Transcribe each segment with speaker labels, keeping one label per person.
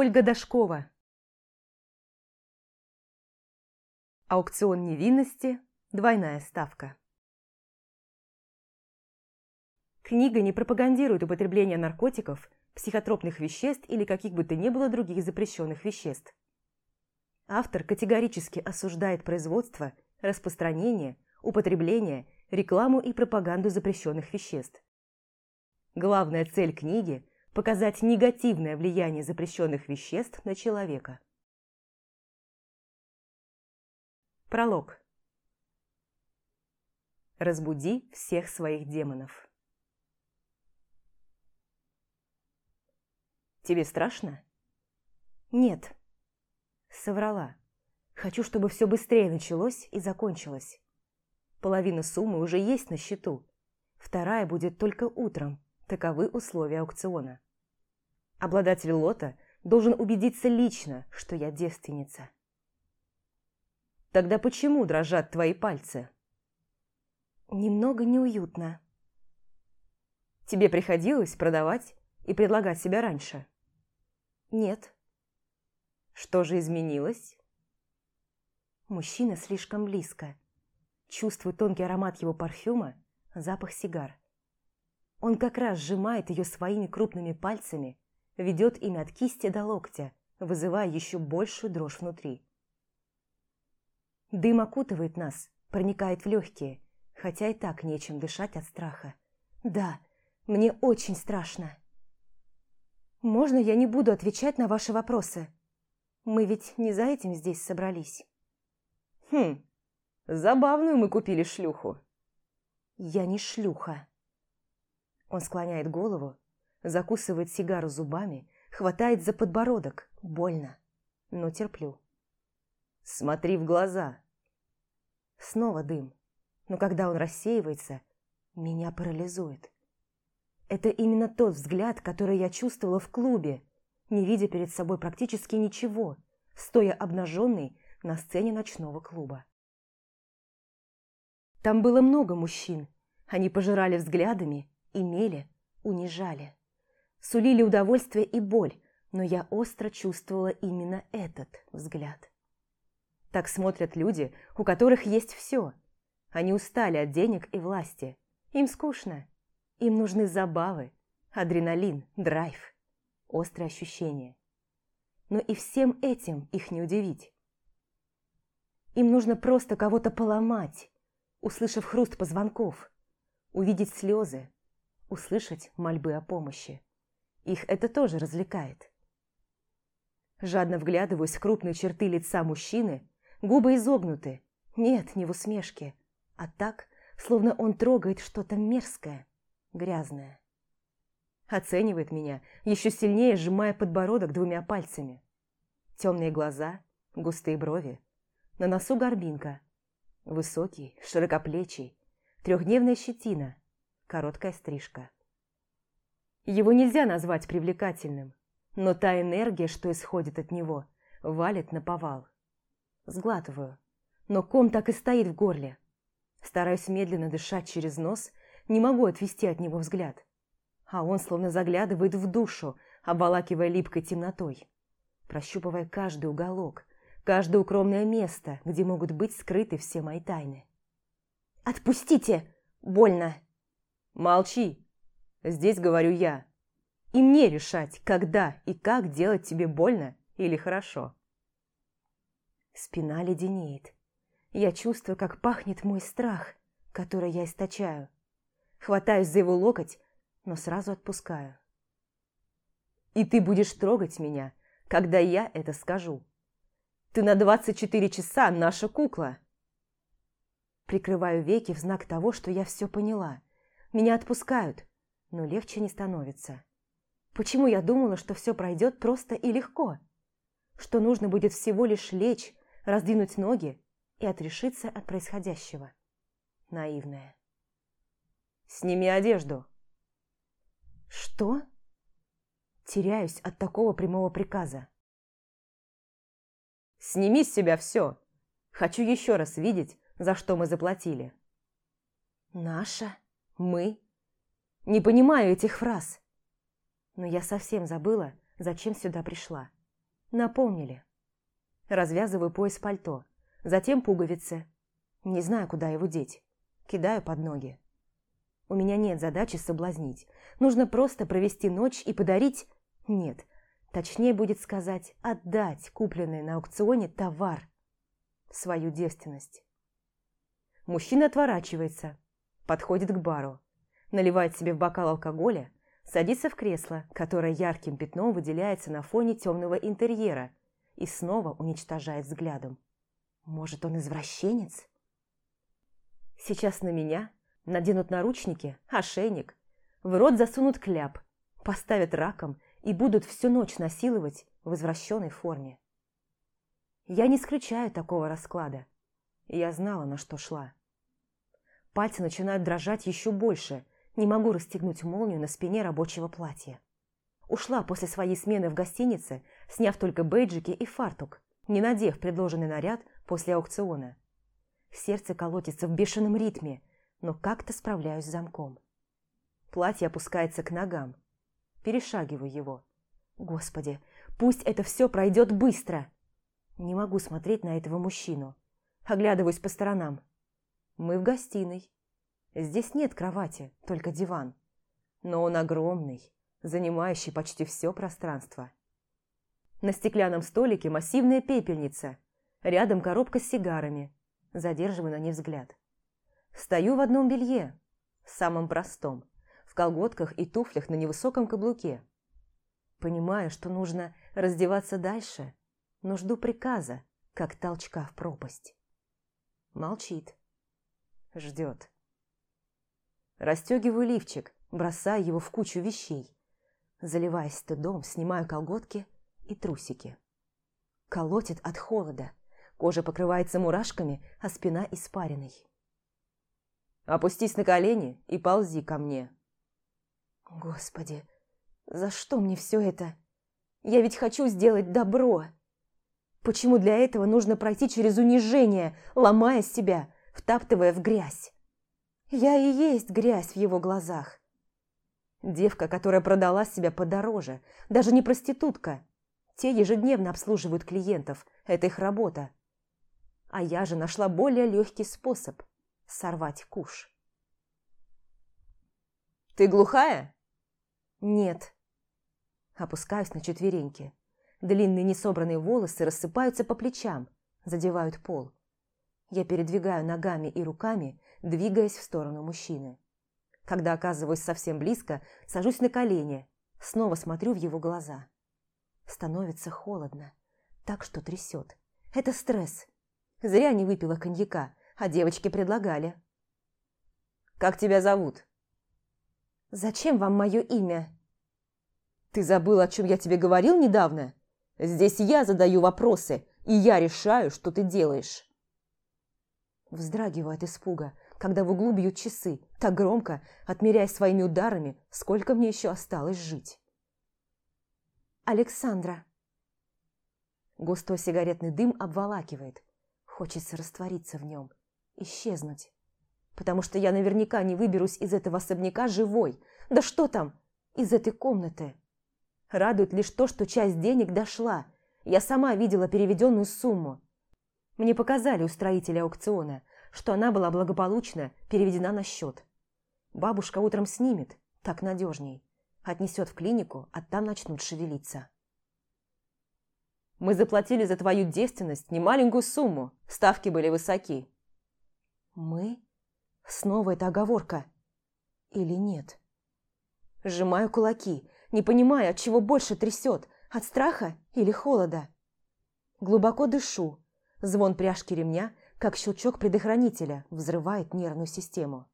Speaker 1: Ольга Дашкова. Аукцион невинности. Двойная ставка. Книга не пропагандирует употребление наркотиков, психотропных веществ или каких бы то ни было других запрещенных веществ. Автор категорически осуждает производство, распространение, употребление, рекламу и пропаганду запрещенных веществ. Главная цель книги – показать негативное влияние запрещенных веществ на человека. Пролог. Разбуди всех своих демонов. Тебе страшно? Нет. Соврала. Хочу, чтобы все быстрее началось и закончилось. Половина суммы уже есть на счету. Вторая будет только утром. Таковы условия аукциона. Обладатель лота должен убедиться лично, что я девственница. Тогда почему дрожат твои пальцы? Немного неуютно. Тебе приходилось продавать и предлагать себя раньше? Нет. Что же изменилось? Мужчина слишком близко. Чувствую тонкий аромат его парфюма, запах сигар. Он как раз сжимает ее своими крупными пальцами, ведет ими от кисти до локтя, вызывая еще большую дрожь внутри. Дым окутывает нас, проникает в легкие, хотя и так нечем дышать от страха. Да, мне очень страшно. Можно я не буду отвечать на ваши вопросы? Мы ведь не за этим здесь собрались. Хм, забавную мы купили шлюху. Я не шлюха. Он склоняет голову, закусывает сигару зубами, хватает за подбородок. Больно, но терплю. Смотри в глаза. Снова дым. Но когда он рассеивается, меня парализует. Это именно тот взгляд, который я чувствовала в клубе, не видя перед собой практически ничего, стоя обнаженной на сцене ночного клуба. Там было много мужчин. Они пожирали взглядами, имели, унижали. Сулили удовольствие и боль, но я остро чувствовала именно этот взгляд. Так смотрят люди, у которых есть все. Они устали от денег и власти. Им скучно. Им нужны забавы, адреналин, драйв, острые ощущения. Но и всем этим их не удивить. Им нужно просто кого-то поломать, услышав хруст позвонков, увидеть слезы, услышать мольбы о помощи. Их это тоже развлекает. Жадно вглядываюсь в крупные черты лица мужчины Губы изогнуты. Нет, не в усмешке. А так, словно он трогает что-то мерзкое, грязное. Оценивает меня, еще сильнее сжимая подбородок двумя пальцами. Темные глаза, густые брови. На носу горбинка. Высокий, широкоплечий, трехдневная щетина, короткая стрижка. Его нельзя назвать привлекательным, но та энергия, что исходит от него, валит на повал. Сглатываю, но ком так и стоит в горле. Стараюсь медленно дышать через нос, не могу отвести от него взгляд. А он словно заглядывает в душу, обволакивая липкой темнотой, прощупывая каждый уголок, каждое укромное место, где могут быть скрыты все мои тайны. «Отпустите! Больно!» «Молчи! Здесь говорю я. И мне решать, когда и как делать тебе больно или хорошо». Спина леденеет. Я чувствую, как пахнет мой страх, который я источаю. Хватаюсь за его локоть, но сразу отпускаю. И ты будешь трогать меня, когда я это скажу. Ты на 24 часа наша кукла. Прикрываю веки в знак того, что я все поняла. Меня отпускают, но легче не становится. Почему я думала, что все пройдет просто и легко? Что нужно будет всего лишь лечь, раздвинуть ноги и отрешиться от происходящего. Наивная. «Сними одежду!» «Что?» Теряюсь от такого прямого приказа. «Сними с себя все! Хочу еще раз видеть, за что мы заплатили!» «Наша? Мы?» Не понимаю этих фраз. Но я совсем забыла, зачем сюда пришла. Напомнили. Развязываю пояс пальто, затем пуговицы. Не знаю, куда его деть. Кидаю под ноги. У меня нет задачи соблазнить. Нужно просто провести ночь и подарить... Нет, точнее будет сказать, отдать купленный на аукционе товар. Свою девственность. Мужчина отворачивается, подходит к бару, наливает себе в бокал алкоголя, садится в кресло, которое ярким пятном выделяется на фоне темного интерьера и снова уничтожает взглядом. Может, он извращенец? Сейчас на меня наденут наручники, ошейник, в рот засунут кляп, поставят раком и будут всю ночь насиловать в извращенной форме. Я не исключаю такого расклада. Я знала, на что шла. Пальцы начинают дрожать еще больше, не могу расстегнуть молнию на спине рабочего платья. Ушла после своей смены в гостинице, сняв только бейджики и фартук, не надев предложенный наряд после аукциона. Сердце колотится в бешеном ритме, но как-то справляюсь с замком. Платье опускается к ногам. Перешагиваю его. Господи, пусть это все пройдет быстро. Не могу смотреть на этого мужчину. Оглядываюсь по сторонам. Мы в гостиной. Здесь нет кровати, только диван. Но он огромный, занимающий почти все пространство. На стеклянном столике массивная пепельница. Рядом коробка с сигарами. Задерживаю на ней взгляд. Стою в одном белье, самом простом, в колготках и туфлях на невысоком каблуке. Понимаю, что нужно раздеваться дальше, но жду приказа, как толчка в пропасть. Молчит. Ждет. Растегиваю лифчик, бросаю его в кучу вещей. Заливаясь стыдом, снимаю колготки и трусики. Колотит от холода. Кожа покрывается мурашками, а спина испаренной. Опустись на колени и ползи ко мне. Господи, за что мне все это? Я ведь хочу сделать добро. Почему для этого нужно пройти через унижение, ломая себя, втаптывая в грязь? Я и есть грязь в его глазах. Девка, которая продала себя подороже, даже не проститутка. Те ежедневно обслуживают клиентов, это их работа. А я же нашла более легкий способ – сорвать куш. «Ты глухая?» «Нет». Опускаюсь на четвереньки. Длинные несобранные волосы рассыпаются по плечам, задевают пол. Я передвигаю ногами и руками, двигаясь в сторону мужчины. Когда оказываюсь совсем близко, сажусь на колени, снова смотрю в его глаза. Становится холодно, так что трясет. Это стресс. Зря не выпила коньяка, а девочки предлагали. «Как тебя зовут?» «Зачем вам мое имя?» «Ты забыл, о чем я тебе говорил недавно? Здесь я задаю вопросы, и я решаю, что ты делаешь». Вздрагиваю от испуга, когда в углу бьют часы, так громко, отмеряя своими ударами, сколько мне еще осталось жить. «Александра». Густой сигаретный дым обволакивает. Хочется раствориться в нем исчезнуть. Потому что я наверняка не выберусь из этого особняка живой. Да что там, из этой комнаты. Радует лишь то, что часть денег дошла. Я сама видела переведенную сумму. Мне показали у строителя аукциона, что она была благополучно переведена на счет. Бабушка утром снимет, так надежней. Отнесет в клинику, а там начнут шевелиться. Мы заплатили за твою девственность немаленькую сумму, ставки были высоки. «Мы? Снова эта оговорка? Или нет?» Сжимаю кулаки, не понимая, от чего больше трясет, от страха или холода. Глубоко дышу. Звон пряжки ремня, как щелчок предохранителя, взрывает нервную систему.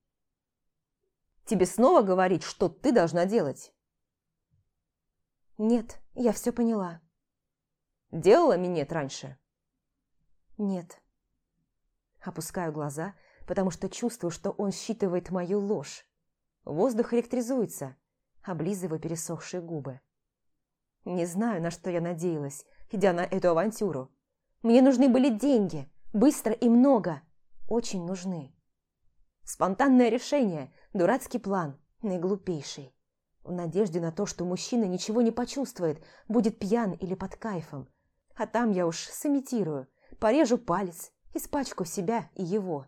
Speaker 1: «Тебе снова говорить, что ты должна делать?» «Нет, я все поняла». «Делала минет раньше?» «Нет». Опускаю глаза потому что чувствую, что он считывает мою ложь. Воздух электризуется, облизываю пересохшие губы. Не знаю, на что я надеялась, идя на эту авантюру. Мне нужны были деньги, быстро и много, очень нужны. Спонтанное решение, дурацкий план, наиглупейший. В надежде на то, что мужчина ничего не почувствует, будет пьян или под кайфом, А там я уж сымитирую, порежу палец, испачкаю себя и его.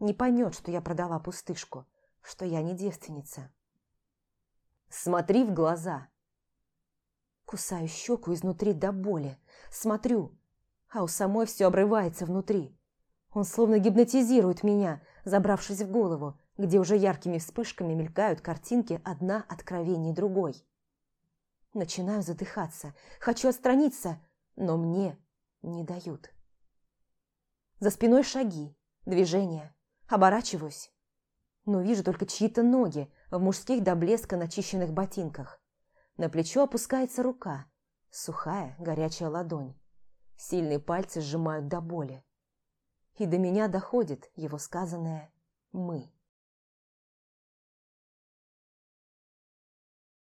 Speaker 1: Не поймет, что я продала пустышку, что я не девственница. Смотри в глаза. Кусаю щеку изнутри до боли. Смотрю, а у самой все обрывается внутри. Он словно гипнотизирует меня, забравшись в голову, где уже яркими вспышками мелькают картинки одна откровение другой. Начинаю задыхаться, хочу отстраниться, но мне не дают. За спиной шаги, движения, оборачиваюсь, но вижу только чьи-то ноги в мужских до блеска начищенных ботинках. На плечо опускается рука, сухая, горячая ладонь. Сильные пальцы сжимают до боли. И до меня доходит его сказанное «мы».